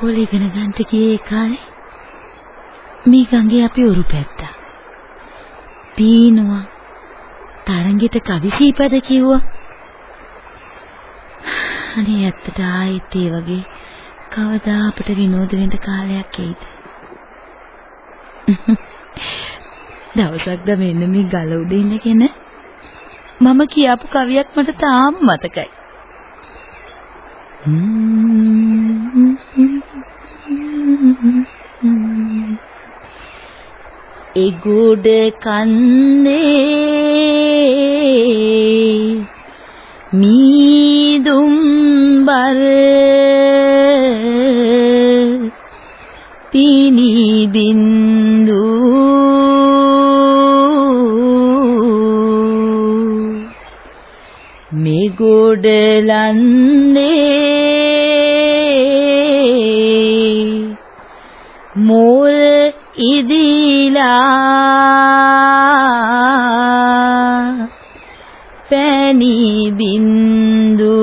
ඉස්කෝලේ ඉගෙන ගන්නට ගියේ කාලේ මේ ගඟේ අපි උරු පැත්තා. පීනුවා. තරංගෙට කවි සීපද කිව්වා. අනේ ඇත්තට ආයෙත් ඒ වගේ කවදා අපට විනෝද වෙන්න කාලයක් එයිද? දවසක් ද මෙන්න මේ ගල උඩ ඉඳගෙන මම කියපු කවියක් මට තාම මතකයි. එගොඩ කන්දේ මීදුම් බර පිනි බින්දු මෙගොඩ මෝර ඉදිලා පැණි බින්දු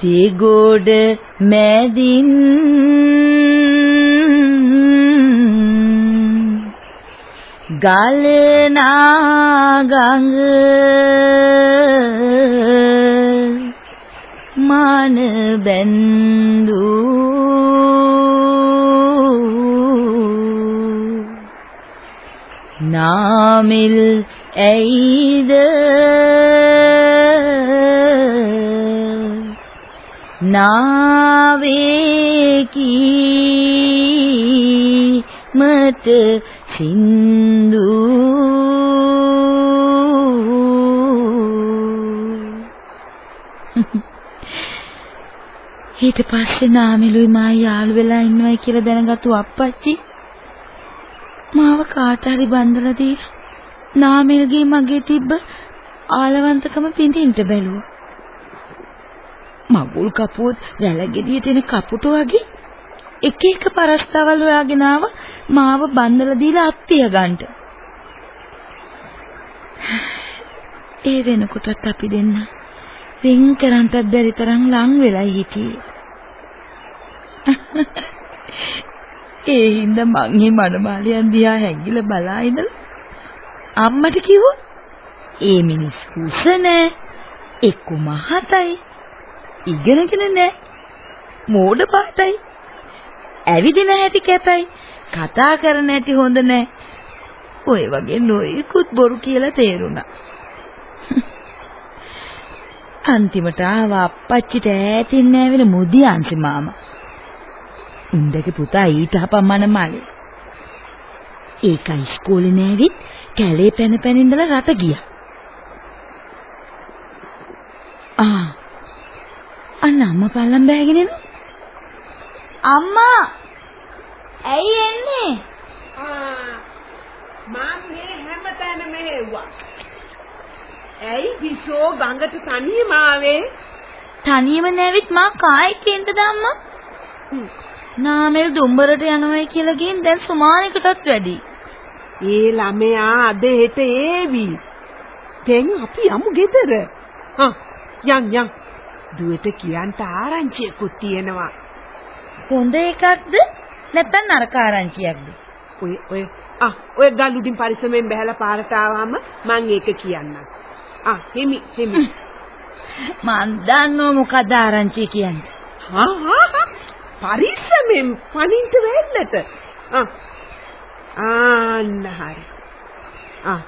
තිගොඩ මැදින් ගලනා ගඟ මාන බැන්දු නාමිල් ඇයිද නාවේකි මට සින්දු ඊට පස්සේ නාමිලුයි මායි යාළු වෙලා ඉන්නවයි කියලා දැනගත්තු අප්පච්චි මාව කාට හරි බන්දලා දීලා නාමිල්ගේ මගේ තිබ්බ ආලවන්තකම පිඳින්න බැලුවා. මගුල් කපුවත් වැලගෙඩියට එන කපුට වගේ එක එක පරස්තවල් හොයාගෙන ආව මාව බන්දලා දීලා අප්පිය ගන්නට. ඒ වෙනකොටත් අපි දෙන්න වෙන් කරන්ටත් බැරි තරම් ලං වෙලා හිටියේ. ඒ හින්දා මං මේ මනමාලියන් දිහා හැංගිලා බලා ඉඳලා අම්මට කිව්වා ඒ මිනිස් කුස නෑ එක්ක මහතයි ඉගෙනගෙන නෑ මෝඩ පාටයි ඇවිදින හැටි කැපයි කතා කරන හැටි හොඳ නෑ. ඔය වගේ නොයෙකුත් බොරු කියලා තේරුණා. අන්තිමට ආවා අප්පච්චිට ඈතින් නෑවෙන මුදි අන්සි මාමා. උන්දගේ පුතා ඊට අපමණ මලේ. ඒකයි ඉස්කෝලේ නෑවිත් කැලේ පැන පැන ඉඳලා රට ගියා. ආ අන්න අම්මා පල්ලම් බෑගෙන එනවා. අම්මා ඇයි එන්නේ? ආ මම මේ හැමතැනම හෙව්වා. ඇයි විසෝ ගඟට තනියම ආවේ? තනියම නැවිත් මා කායිකෙන්ද අම්මා? නාමල් දුම්බරට යනවයි කියලා ගින් දැන් සුමානෙකටත් වැඩි. ඒ ළමයා අද හෙට ඒවි. දැන් අපි යමු ගෙදර. හා යන් යන්. දුවට කියන්න ආරංචියකුත් තියෙනවා. හොඳ එකක්ද නැත්නම් නරක ආරංචියක්ද? ඔය ඔය ආ ඔය ගල්ුඩින් පරිස්සමෙන් බහැලා පාරට ආවම මං ඒක කියන්නම්. ආ හිමි හිමි. මන් දන්නව මොකද ආරංචිය කියන්නේ. හා හා පරිස්සමෙන් පනින්ට වෙන්නට. ආ ආන්න හරි. ආ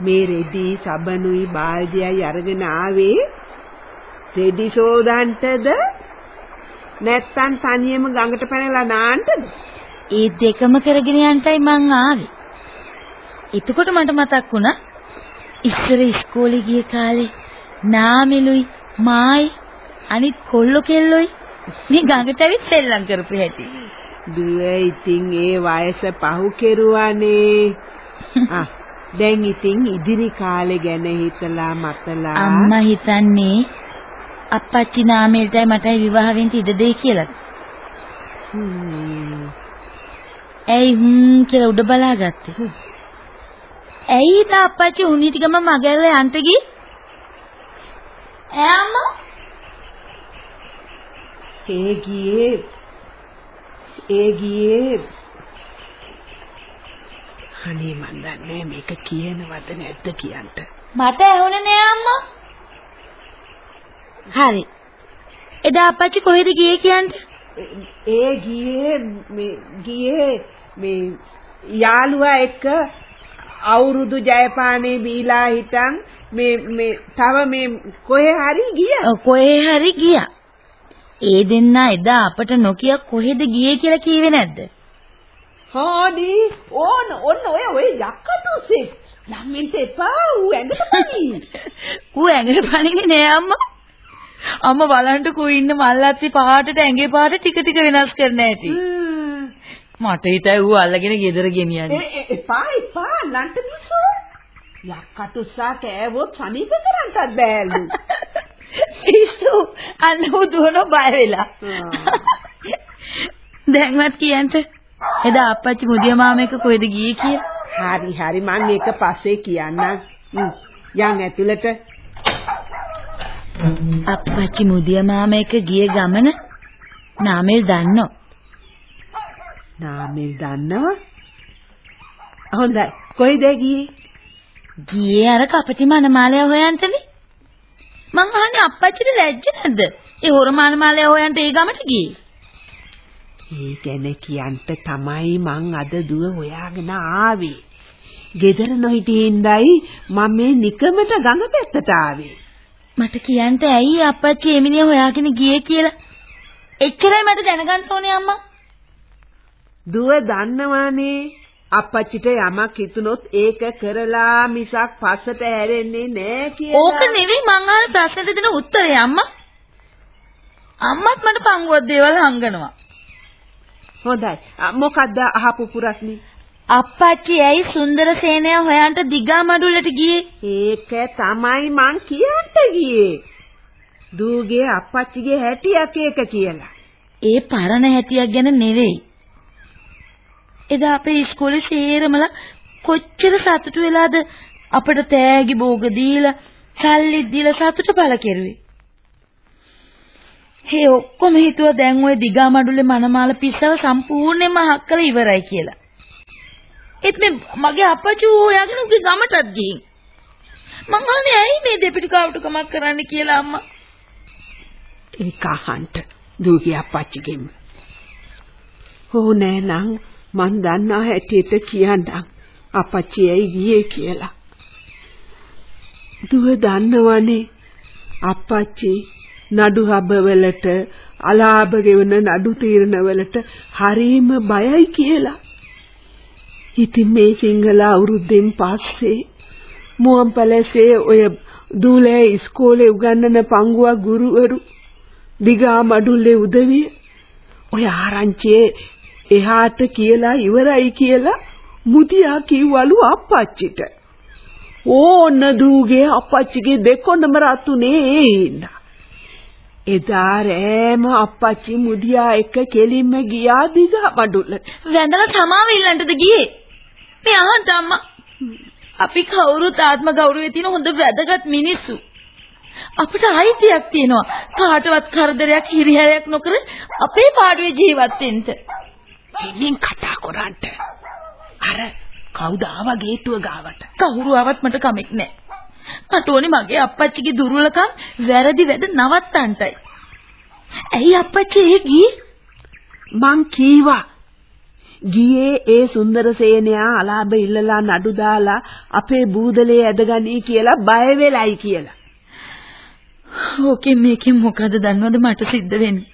මේ රෙදි සබනුයි බාල්දියයි අරගෙන ආවේ රෙදි සෝදන්ටද නැත්තම් තනියම ගඟට පැනලා නාන්නද? ඒ දෙකම කරගෙන යන්නයි මං ආවේ. එතකොට මට මතක් වුණා ඉස්සර ඉස්කෝලේ ගිය කාලේ නාමෙලුයි මායි අනිත් කොල්ලෝ කෙල්ලොයි මේ ගඟට ඇවිත් සෙල්ලම් කරපු හැටි. දුව ඉතින් ඒ වයස පහු කෙරුවානේ. ආ දැන් ඉතින් ඉදිරි කාලේ ගැන හිතලා මතලා අම්මා හිතන්නේ අප්පච්චි නාමෙල්ටයි මටයි විවාහ වෙන්න ඉඩ දෙයි කියලා. ඇයි හ්ම් කියලා උඩ බලාගත්තේ? ඇයි තා අප්පච්චි උණීටි ගම මගැල්ල යන්න ගියේ? ඈ අම්මා ඒ ගියේ ඒ ගියේ අනේ මන් දන්නේ මේක කියනවද නැද්ද කියන්න. මට ඇහුනේ නෑ අම්මා. හරි. එදා අප්පච්චි කොහෙද ගියේ කියන්නේ? ඒ ගියේ මේ ගියේ මේ යාළුවා එක්ක අවුරුදු ජයපානේ බීලා හිටන් මේ මේ තව මේ කොහේ හරි ගියා. කොහේ හරි ගියා. ඒ දෙන්නා එදා අපට නොකිය කොහෙද ගියේ කියලා කිව්වේ නැද්ද? හාඩි ඕන ඔන්න ඔය ඔය යක්කටුසේ ළමින්ට එපා ඌ ඇඟට පනි. ඌ ඇඟට පණින්නේ නෑ අම්මා. අම්මා බලන්නකෝ ඉන්න මල්ලත්ති පහටට ඇඟේ පාට ටික ටික වෙනස් කරන්න ඇති. මට හිතයි ඌ අල්ලගෙන ගෙදර ගෙනියන්නේ. එපා එපා නන්ට මිසෝ. යක්කටුසා කෑවොත් සනීප කරන්නත් බෑලු. පිස්සු අන්න ඌ දුවන බය වෙලා. දැන්වත් කියන්ට එදා අප්පච්චි මුදිය මාම එක කොහෙද ගියේ කියලා. හරි හරි මං ඒක පස්සේ කියන්නම්. යන් ඇතුළට. අප්පච්චි මුදිය මාම එක ගිය ගමන නාමල් දන්නෝ. නාමල් දන්නව? හොඳයි. කොයිද ගියේ? ගියේ අර කපටි මනමාලය හොයන්ටනේ. මං අහන්නේ අප්පච්චිට ලැජ්ජ නැද්ද? ඒ හොර මනමාලය හොයන්ට ඒ ගමට ගියේ. ඒ ගැන කියන්ට තමයි මං අද දුව හොයාගෙන ආවේ. ගෙදර නොහිටින්දයි මම මේ නිකමට ගඟ පැත්තට ආවේ. මට කියන්න ඇයි අප්පච්චි එමිනිය හොයාගෙන ගියේ කියලා. එච්චරයි මට දැනගන්න ඕනේ අම්මා. දුව දන්නවානේ අප්පච්චිට යමක් හිතුනොත් ඒක කරලා මිසක් පස්සට හැරෙන්නේ නෑ කියලා. ඕක නෙවෙයි මං අහන ප්‍රශ්නෙට දෙන උත්තරේ අම්මා. අම්මත් මට පංගුවක් දේවල් හංගනවා. හොඳයි. මොකද්ද අහපු පුරස්නේ? අප්පච්චි ඇයි සුන්දර සේනය හොයන්ට දිගා මඩුල්ලට ගියේ? ඒක තමයි මං කියන්න ගියේ. දූගේ අප්පච්චිගේ හැටියක් ඒක කියලා. ඒ පරණ හැටියක් ගැන නෙවෙයි. එදා අපේ ඉස්කෝලේ සේරමල කොච්චර සතුටු වෙලාද අපිට තෑගි බෝග දීලා සල්ලි දීලා සතුට පළ කෙරුවේ. හේ ඔක්කොම හිතුවා දැන් ওই දිගා මඩුල්ලේ මනමාල පිස්සව සම්පූර්ණයෙන්ම හක් කරලා ඉවරයි කියලා. ඒත් මේ මගේ අප්පච්චි හොයාගෙන උගේ ගමටත් ගිහින්. මං අහන්නේ ඇයි මේ දෙපිටි කවුටුකමක් කරන්න කියලා අම්මා. ඒක අහන්ට දූගේ අප්පච්චිගෙන්. ඕනේ නම් මං දන්නා හැටියට කියන්නම් අප්පච්චි ඇයි ගියේ කියලා. දුව දන්නවනේ අප්පච්චි නඩු හබවලට අලාභ ගෙවන නඩු තීරණවලට හරීම බයයි කියලා. ඉතින් මේ සිංහල අවුරුද්දෙන් පස්සේ මුවන් පැලසේ ඔය දූලේ ඉස්කෝලේ උගන්වන පංගුවක් ගුරුවරු දිගා මඩුල්ලේ උදවිය ඔය ආරංචියේ එහාට කියලා ඉවරයි කියලා මුදියා කිව්වලු අප්පච්චිට. ඕන දූගේ අප්පච්චිගේ දෙකොණම රතුනේ ඒ හින්දා. එදා රෑම අප්පච්චි මුදියා එක්ක කෙලින්ම ගියා දිගා මඩුල්ලට. වැඳලා සමාව ඉල්ලන්නද ගියේ? මේ අහන්න අම්මා. අපි කවුරුත් ආත්ම ගෞරවයේ තියෙන හොඳ වැදගත් මිනිස්සු. අපිට අයිතියක් තියෙනවා කාටවත් කරදරයක් හිරිහැරයක් නොකර අපේ පාඩුවේ ජීවත් වෙන්න. ඉතින් කතා කරාන්ට. අර කවුද ආවා ගේට්ටුව ගාවට? කවුරු ආවත් මට කමෙක් නැහැ. මට ඕනේ මගේ අප්පච්චිගේ දුර්වලකම් වැරදි වැඩ නවත්තන්නයි. ඇයි අප්පච්චි ඒ ගියේ? මං කීවා ගියේ ඒ සුන්දරසේනයා අලාභ ඉල්ලලා නඩු දාලා අපේ බූදලේ ඇදගනී කියලා බය වෙලයි කියලා. ඕකෙන් මේකෙන් මොකද දන්නවද මට සිද්ධ වෙන්නේ?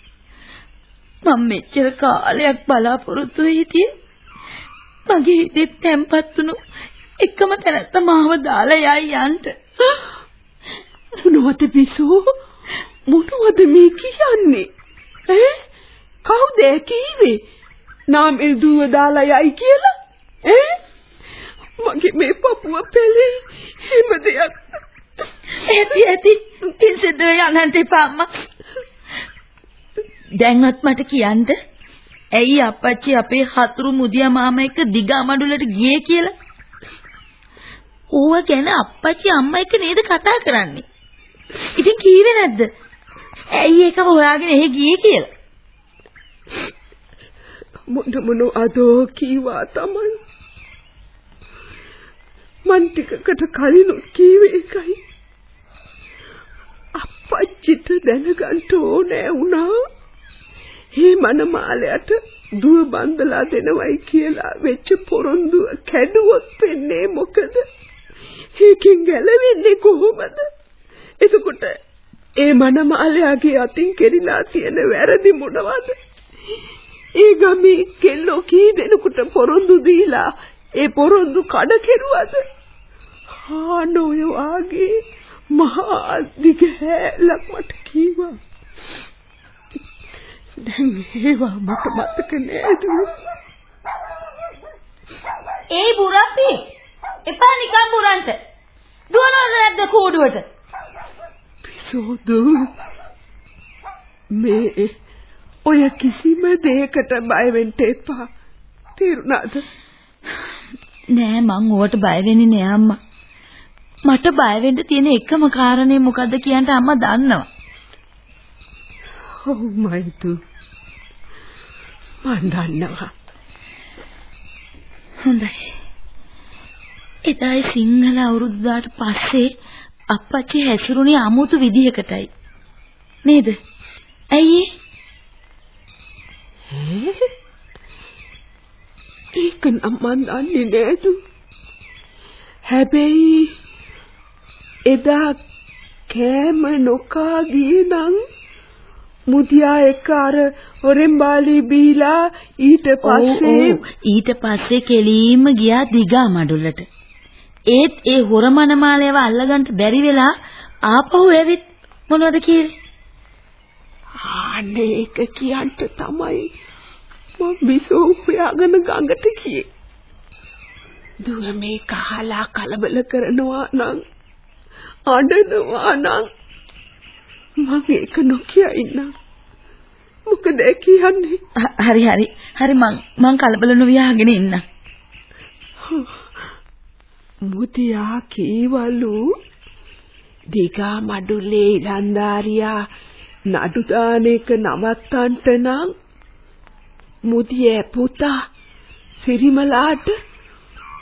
මම මෙච්චර කාලයක් බලාපොරොත්තු වෙ හිටියේ. මගේ හිතේ තැම්පත් වුණු එකම තැනත්ත මාව දාලා යයි යන්න. මොනවද බිසෝ? මොනවද මේ කියන්නේ? ඈ? කවුද කීවේ? නාමල් දුව දාලා යයි කියලා? ඈ? මගේ මේ පපුව පෙළේ හැම දෙයක් ඇති ඇති ඉන්සෙද යන්නට එපා අම්මා. දැන්වත් මට කියන්න ඇයි අප්පච්චි අපේ හතුරු මුදියා මාමා එක්ක දිගා මඩුලට ගියේ කියලා? ඌව ගැන අප්පච්චි අම්මා එක්ක නේද කතා කරන්නේ? ඉතින් කීවේ නැද්ද? ඇයි ඒක හොයාගෙන එහෙ ගියේ කියලා? මොන මොන අදෝ කීවා තමයි මන් ටිකකට කලින් කීවේ එකයි අප්පච්චිට දැනගන්න ඕනේ වුණා මේ මනමාලයට දුව බන්දලා දෙනවයි කියලා වෙච්ච පොරොන්දුව කැඩුවොත් වෙන්නේ මොකද? ඒකෙන් ගැලවෙන්නේ කොහොමද? එතකොට ඒ මනමාලයාගේ අතින් කෙරිලා තියෙන වැරදි මොනවද? ඒ ගමේ කෙල්ලෝ කී දෙනෙකුට පොරොන්දු දීලා ඒ පොරොන්දු කඩ කෙරුවද? ආනෝය වාගේ මහා දිගහැලක් මට කීවා. දැන් ඒවා මට මතක නෑද? ඒ බුරප්පි එපා නිකන් බුරන්ට. දුවනවද නැද්ද කූඩුවට? පිසෝදු මේ ඔය කිසිම දෙයකට බය වෙන්න එපා. තේරුණාද? නෑ මං ඕවට බය වෙන්නේ නෑ අම්මා. මට බය වෙන්න තියෙන එකම කාරණේ මොකද්ද කියන්ට අම්මා දන්නවා. ඔව් මයිතු. මන් දන්නවා. හොඳයි. එදායි සිංහල අවුරුද්දාට පස්සේ අප්පච්චි හැසිරුණේ අමුතු විදිහකටයි. නේද? ඇයි ඒක නම් මන් දන්නේ නේද? හැබැයි එදා කෑම නොකා ගියේ නම් මුදියා එක්ක අර හොරෙන් බාලි ඊට පස්සේ ඊට පස්සේ කෙලීම ගියා දිගා මඩුල්ලට. ඒත් ඒ හොරමනමාලයව අල්ලගන්න බැරි වෙලා ආපහු ඇවිත් මොනවද කියේ? අනේ ඒක කියන්න තමයි මම බිසෝ හොයාගෙන ගඟට ගියේ. දුව මේ කහලා කලබල කරනවා නම් අඬනවා නම් මම ඒක නොකිය ඉන්න. මොකද කියන්නේ? හරි හරි. හරි මං මං කලබල නොවියාගෙන ඉන්න. මුතියා කීවලු දිගා මඩුලේ ඉලන්දාරියා නඩු දාන එක නවත්තන්ට නම් මුදියේ පුතා සිරිමලාට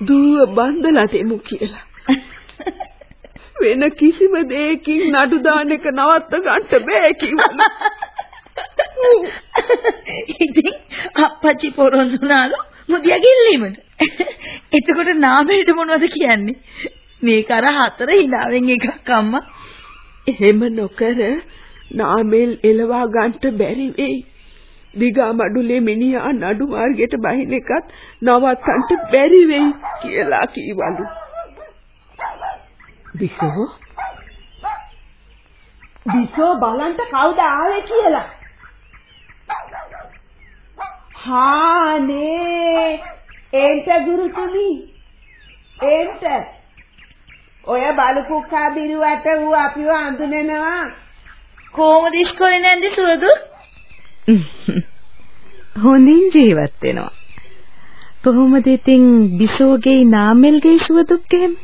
දුව බන්දලා දෙමු කියලා. වෙන කිසිම දෙයකින් නඩු දාන එක නවත්ත ගන්න බෑ කිව්වා. ඉතින් අප්පච්චි පොරොන්දුනාලු මුදියා ගිල්ලීමට. එතකොට නාමයට මොනවද කියන්නේ? මේක අර හතර හිලාවෙන් එකක් අම්මා. එහෙම නොකර නාමෙල් එලවා ගන්නට බැරි වෙයි. දිගා මඩුලේ මිනිහා නඩු මාර්ගයට බහින එකත් නවත්තන්න බැරි වෙයි කියලා කීවලු. දිසෝ දිසෝ බලන්න කවුද ආවේ කියලා. හානේ එන්ට ගුරුතුමි එන්ට ඔය බලු කුක්කා බිරුවට ඌ අපිව අඳුනනවා කොහොමද ඉස්කෝලේ නැන්දි සුවදු හොඳින් ජීවත් වෙනවා. කොහොමද ඉතින් බිසෝගේ නාමල්ගේ සුවදුක් එහෙම?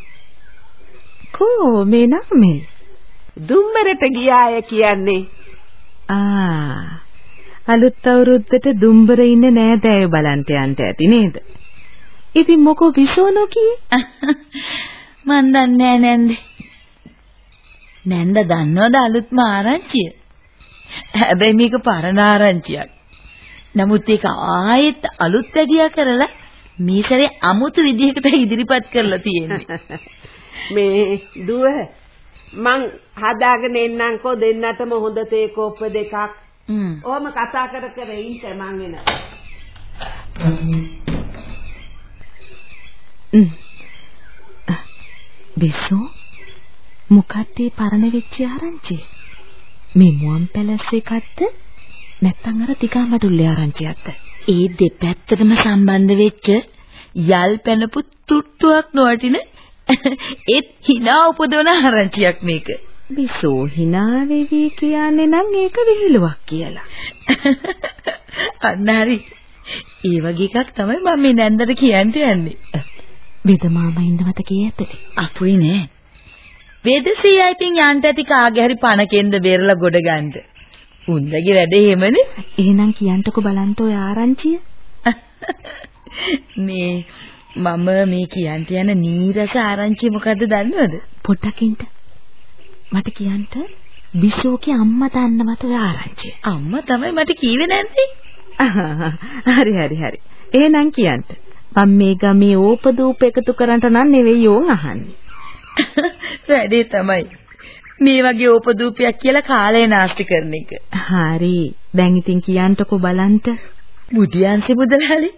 කෝ මේ නාමල්? දුම්බරට ගියාය කියන්නේ. ආ. අලුත් අවුරුද්දට දුම්බර ඉන්න නෑදෑයෝ බලන්ට යන්න ඇති නේද? ඉතින් මොකෝ බිසෝ නොකියේ? මන් දන්නේ නෑ නැන්දේ. නැන්ද දන්නවද අලුත්ම ආරංචිය? හැබැයි මේක පරණ ආරංචියක්. නමුත් ඒක ආයෙත් අලුත් වැඩියා කරලා මේ සැරේ අමුතු විදිහකට ඉදිරිපත් කරලා තියෙන්නේ. මේ දුව මං හදාගෙන එන්නම්කෝ දෙන්නටම හොඳ තේ කෝප්ප දෙකක්. ඕම කතා කර කර ඉන්න මං එනවා. බිසෝ මොකක්ද පරණ වෙච්ච ආරංචිය? මේ මුවන් පැලස් එකක්ද නැත්නම් අර තිකාමඩුල්ලේ ආරංචියක්ද? ඒ දෙපැත්තටම සම්බන්ධ වෙච්ච යල් පැනපු තුට්ටුවක් නොවටින ඒත් hina උපදවන ආරංචියක් මේක. බිසෝ hina වෙවි කියන්නේ නම් ඒක විහිළුවක් කියලා. අන්න හරි. ඒ වගේ එකක් තමයි මම මේ නැන්දට කියන්න යන්නේ. වෙද මාමා ඉන්න මතකයේ ඇත. අපුයි නෑ. වෙදසියා ඉතින් යන්ට ඇති කාගේ හරි පණකෙන්ද බේරලා ගොඩ ගන්න. උන්දගේ වැඩ එහෙමනේ. එහෙනම් කියන්ටකෝ බලන්න ඔය ආරංචිය. මේ මම මේ කියන්ට යන නීරස ආරංචිය මොකද්ද දන්නවද? පොඩ්ඩක් ඉන්න. මට කියන්න බිසෝගේ අම්මා දන්නවද ඔය ආරංචිය? අම්මා තමයි මට කීවේ නැන්දේ. හරි හරි හරි. එහෙනම් කියන්න. මම මේ ගමේ ඕපදූප එකතු කරන්ට නම් නෙවෙයි ඕන් අහන්නේ. වැඩේ තමයි. මේ වගේ ඕපදූපයක් කියලා කාලය නාස්ති කරන එක. හරි. දැන් ඉතින් කියන්ටකෝ බලන්ට. බුදියන්සි මුදලාලි.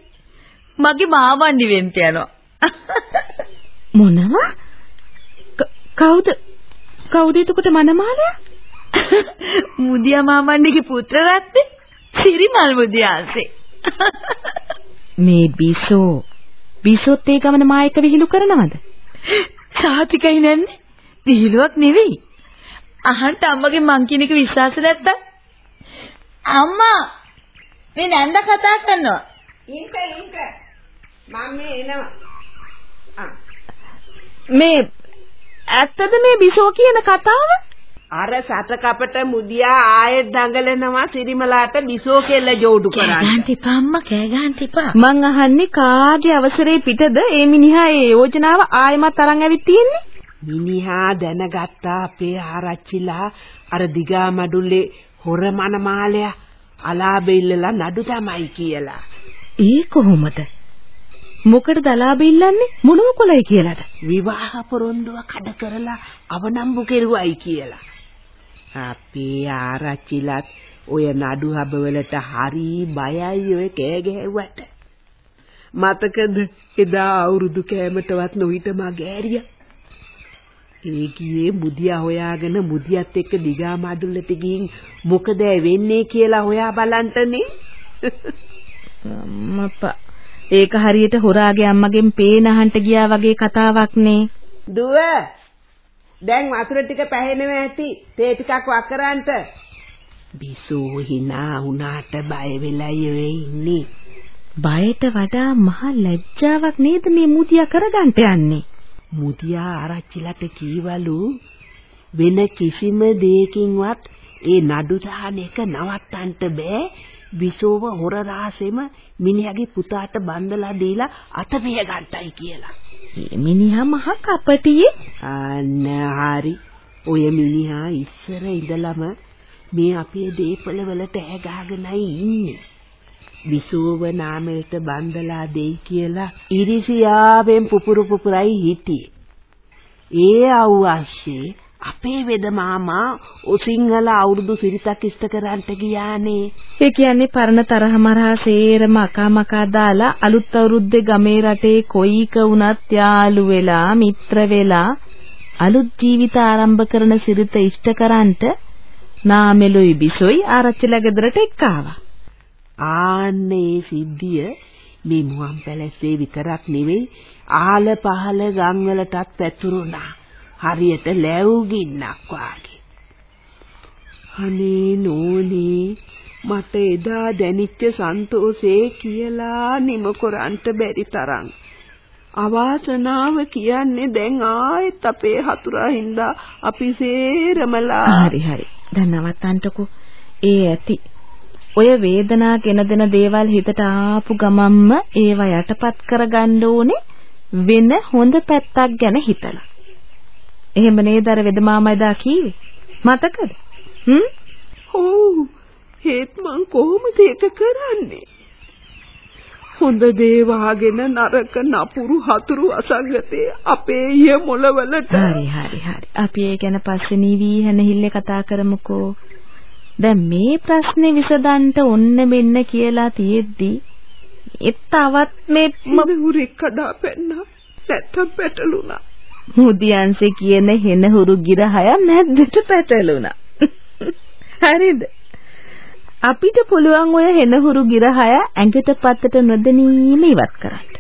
මගේ මාවන්නි වෙන්න යනවා. මොනවා? කවුද? කවුද එතකොට මනමාලයා? මුදියා මාමණ්ඩිගේ පුත්‍ර රත්නේ සිරිමල් මුදියාන්සේ. මේ බිසෝ බිසොත් ඒ ගමන මා එක විහිළු කරනවද? සාතිකයි නැන්නේ. විහිළුවක් නෙවෙයි. අහන්න අම්මගේ මං කියන එක විශ්වාස නැත්තම් අම්මා මේ නැන්ද කතා කරනවා. ඉන්ට ඉන්ට මම මේ එනවා. මේ ඇත්තද මේ බිසෝ කියන කතාව? අර සත කපට මුදියා ආයෙත් දඟලනවා සිරිමලාට බිසෝ කෙල්ල ජෝඩු කරන්න. ගන්න තිපා අම්මා කෑ ගන්න තිපා. මං අහන්නේ කාගේ අවසරේ පිටද ඒ මිනිහා ඒ යෝජනාව ආයෙමත් අරන් ඇවිත් තියෙන්නේ? මිනිහා දැනගත්තා අපේ ආරච්චිලා අර දිගා මඩුල්ලේ හොර මනමාලයා අලාබෙ ඉල්ලලා නඩු තමයි කියලා. ඒ කොහොමද? මොකටද අලාභ ඉල්ලන්නේ? මොනව කොලයි කියලාද? විවාහ පොරොන්දුව කඩ කරලා අවනම්බු කෙරුවයි කියලා. අපේ ආරච්චිලත් ඔය නඩු හබවලට හරි බයයි ඔය කෑ ගැහුවට. මතකද එදා අවුරුදු කෑමටවත් නොහිට මගෑරියා. ඒ කියේ මුදියා හොයාගෙන මුදියත් එක්ක දිගා මඩුල්ලට ගිහින් මොකද වෙන්නේ කියලා හොයා බලන්ටනේ. අම්මපා ඒක හරියට හොරාගේ අම්මගෙන් පේන අහන්න ගියා වගේ කතාවක් නේ. දුව දැන් වතුර ටික පැහෙනවා ඇති. තේ ටිකක් වකරන්ට. බිසෝ hina උනාට බය වෙලයි ඔය ඉන්නේ. බයට වඩා මහ ලැජ්ජාවක් නේද මේ මුදියා කරගන්න යන්නේ. මුදියා ආරච්චිලට කීවලු වෙන කිසිම දෙයකින්වත් ඒ නඩු දාන එක නවත්තන්න බෑ විසෝව හොර රාසෙම මිනිහාගේ පුතාට බන්දලා දීලා අතපිය ගන්නයි කියලා. මේ මිනිහා මහ කපටියේ. අන්න හරි. ඔය මිනිහා ඉස්සර ඉඳලම මේ අපේ දීපල වලට ඇගාගෙනයි ඉන්නේ. විසෝව නාමයට බන්දලා දෙයි කියලා ඉරිසියාවෙන් පුපුරු පුපුරයි හිටියේ. ඒ අවශ්‍යේ අපේ වෙද මාමා ඔසිංහල අවුරුදු සිරිතක් ඉෂ්ට කරන්ට ගියානේ. ඒ කියන්නේ පරණ තරහ මරහා සේරම අකා මකා දාලා අලුත් අවුරුද්දේ ගමේ රටේ කොයික වුණත් යාළු වෙලා මිත්‍ර වෙලා අලුත් ජීවිත ආරම්භ කරන සිරිත ඉෂ්ට කරන්ට නාමෙලොයි බිසොයි ආරච්චිලා ගෙදරට එක්කාවා. ආන්නේ සිද්ධිය මේ මුවන් පැලැස්සේ විතරක් නෙවෙයි ආල පහල ගම්වලටත් පැතුරුණා. හරියට ලැබුගින්නක් වාගේ. අනේ නෝනේ මට එදා දැනිච්ච සන්තෝෂේ කියලා නිම කරන්ට බැරි තරම්. අවාසනාව කියන්නේ දැන් ආයෙත් අපේ හතුරා හින්දා අපි සේරමලා හරි හරි. දැන් නවත්තන්නකෝ. ඒ ඇති. ඔය වේදනා ගෙන දෙන දේවල් හිතට ආපු ගමම්ම ඒවා යටපත් කරගන්න ඕනේ වෙන හොඳ පැත්තක් ගැන හිතලා. එහෙම නේද අර වෙද මාමා එදා කීවේ? මතකද? හ්ම්? ඔව්. ඒත් මං කොහොමද ඒක කරන්නේ? හොඳ දේ වහගෙන නරක නපුරු හතුරු අසංගතේ අපේ ඊය මොළවලට හරි හරි හරි. අපි ඒ ගැන පස්සේ නිවි හැනහිල්ලේ කතා කරමුකෝ. දැන් මේ ප්‍රශ්නේ විසඳන්න ඔන්න මෙන්න කියලා තියෙද්දි ඒ තවත් මේ මම උරේ කඩා පැන්නා නැත්තම් පැටලුණා මුදියන්සේ කියන හෙන හුරු ගිරහය මැද්දට පැටළුණා. හරිද? අපිට පුළුවන් ඔය හෙන හුරු ගිරහය ඇඟට පත්තට නොදැනීම ඉවත් කරන්න.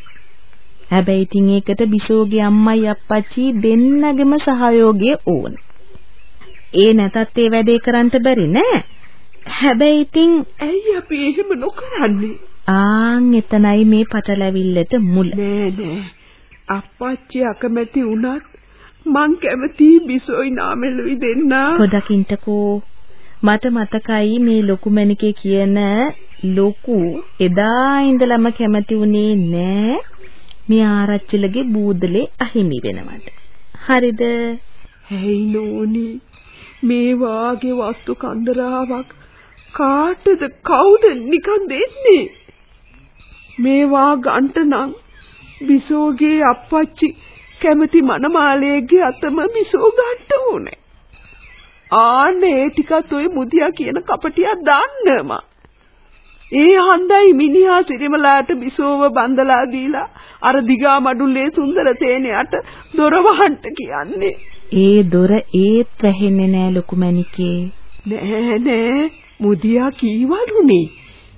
හැබැයි ඉතින් ඒකට බිසෝගේ අම්මයි අප්පච්චි දෙන්නගෙම සහයෝගය ඕන. ඒ නැතත් ඒ වැඩේ කරන්න බැරි නෑ. හැබැයි ඉතින් ඇයි අපි එහෙම නොකරන්නේ? ආන් එතනයි මේ පටලැවිල්ලට මුල. නෑ නෑ. අප්පච්චි අකමැති වුණත් මං කැමති බිසෝයි නාමෙලුයි දෙන්න. පොඩකින්ටකෝ මට මතකයි මේ ලොකු මණිකේ කියන ලොකු එදා ඉඳලම කැමති උනේ නෑ මේ ආරච්චිලගේ බූදලේ අහිමි වෙනවට. හරිද? හැයි නෝනි මේ වාගේ වස්තු කන්දරාවක් කාටද කවුද නිකන් දෙන්නේ? මේවා ගන්ට නම් බිසෝගේ අප්පච්චි කැමති මනමාලයේගේ අතම බිසෝ ගන්න ඕනේ. ආන්නේ ටිකත් ඔය මුදියා කියන කපටියා දාන්නම. ඒ හන්දයි මිනිහා සිරිමලාට බිසෝව බන්දලා දීලා අර දිගා මඩුල්ලේ සුන්දර තේනයට දොර වහන්න කියන්නේ. ඒ දොර ඒත් වැහෙන්නේ නෑ ලොකු මණිකේ. නෑ නෑ මුදියා කීවලුනේ.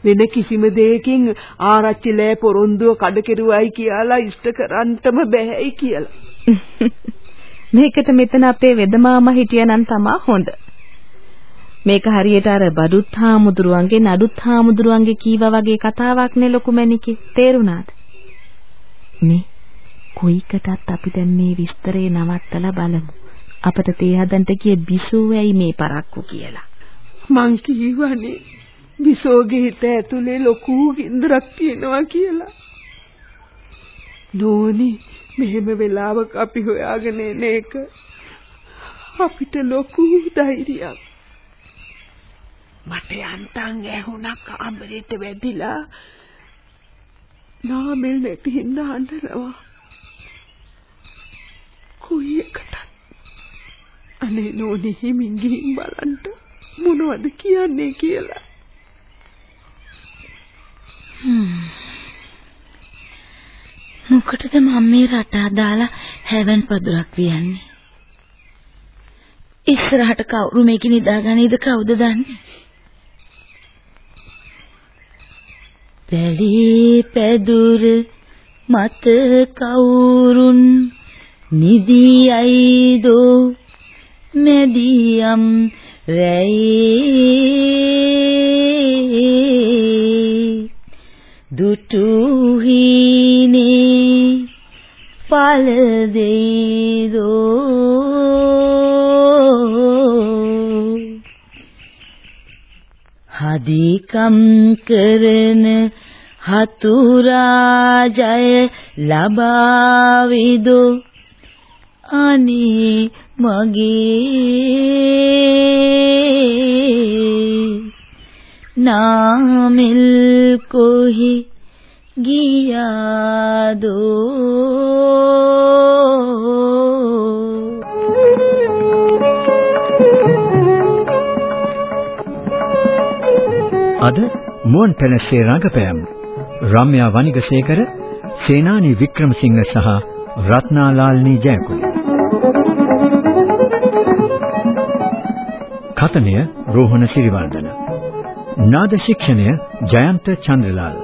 වෙන කිසිම දෙයකින් ආරච්චිලෑ පොරොන්දුව කඩ කෙරුවයි කියලා ඉෂ්ට කරන්නටම බෑයි කියලා. මේකට මෙතන අපේ වෙදමාමා හිටියනම් තමා හොඳ. මේක හරියට අර බඩුත් හාමුදුරුවන්ගේ නඩුත් හාමුදුරුවන්ගේ කීවා වගේ කතාවක් නේ ලොකු මැනිකේ තේරුණාද? මේ කොයිකටත් අපි දැන් මේ විස්තරේ නවත්තලා බලමු. අපට තේ හදන්න කිය බිසෝ ඇයි මේ පරක්කු කියලා. මං කීවනේ බිසෝගේ හිත ඇතුලේ ලොකු ගින්දරක් තියෙනවා කියලා. නෝනි මෙහෙම වෙලාවක අපි හොයාගෙන එන එක අපිට ලොකු ධෛර්යයක්. මට යන්තම් ඇහුණා කාමරේට වැදිලා නාමල් නැති හින්දා අඬනවා. කොයි එකටත් අනේ නෝනි හිමින් ගිහින් බලන්න මොනවද කියන්නේ කියලා. මොකටද මම මේ රට අදාලා හැවන් පදුරක් වියන්නේ? ඉස්සරහට කවුරු මේක නිදාගන්නේද කවුද දන්නේ? පැලී පැදුර මත කවුරුන් නිදියයිදෝ මෙදියම් රැයි දුටුහිනේ පල දෙයිදෝ හදිකම් කරන හතුරා ජය ලබාවිදෝ අනේ මගේ නාමිල් කොහි ගියාදෝ? අද මුවන් පැලස්සේ රංගපෑම් රම්‍යා වනිගසේකර සේනානි වික්‍රමසිංහ සහ රත්නාලාල්නී ජයකුල. කතනය රෝහණ සිරිවර්ධන. නාද ශික්ෂණය ජයන්ත චන්ද්‍රලාල්.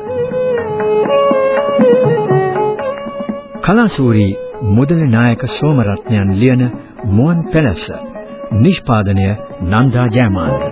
කලාසූරි මුදල නායක සෝමරත්නයන් ලියන මුවන් පැලස නිෂ්පාදනය නන්දා ජයමාන